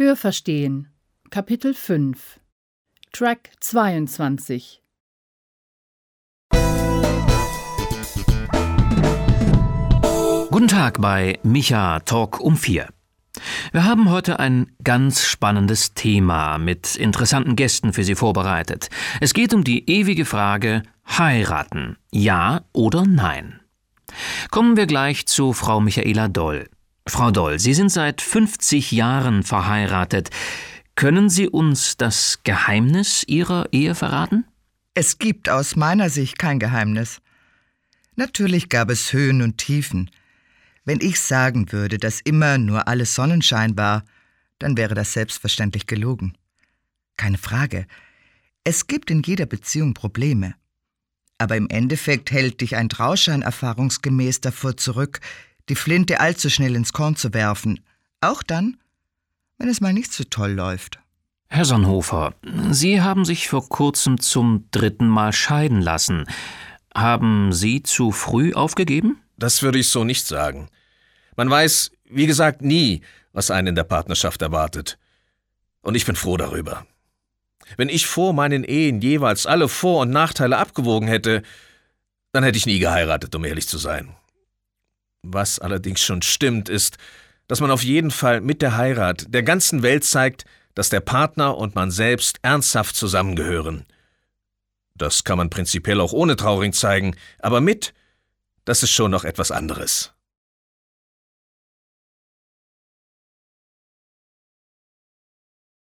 Hörverstehen Kapitel 5 Track 22 Guten Tag bei Micha Talk um 4. Wir haben heute ein ganz spannendes Thema mit interessanten Gästen für Sie vorbereitet. Es geht um die ewige Frage heiraten, ja oder nein. Kommen wir gleich zu Frau Michaela Doll. Frau Doll, Sie sind seit 50 Jahren verheiratet. Können Sie uns das Geheimnis Ihrer Ehe verraten? Es gibt aus meiner Sicht kein Geheimnis. Natürlich gab es Höhen und Tiefen. Wenn ich sagen würde, dass immer nur alles Sonnenschein war, dann wäre das selbstverständlich gelogen. Keine Frage. Es gibt in jeder Beziehung Probleme. Aber im Endeffekt hält dich ein Trauschein erfahrungsgemäß davor zurück, die Flinte allzu schnell ins Korn zu werfen, auch dann, wenn es mal nicht so toll läuft. Herr Sonnhofer, Sie haben sich vor kurzem zum dritten Mal scheiden lassen. Haben Sie zu früh aufgegeben? Das würde ich so nicht sagen. Man weiß, wie gesagt, nie, was einen in der Partnerschaft erwartet. Und ich bin froh darüber. Wenn ich vor meinen Ehen jeweils alle Vor- und Nachteile abgewogen hätte, dann hätte ich nie geheiratet, um ehrlich zu sein. Was allerdings schon stimmt, ist, dass man auf jeden Fall mit der Heirat der ganzen Welt zeigt, dass der Partner und man selbst ernsthaft zusammengehören. Das kann man prinzipiell auch ohne Trauring zeigen, aber mit, das ist schon noch etwas anderes.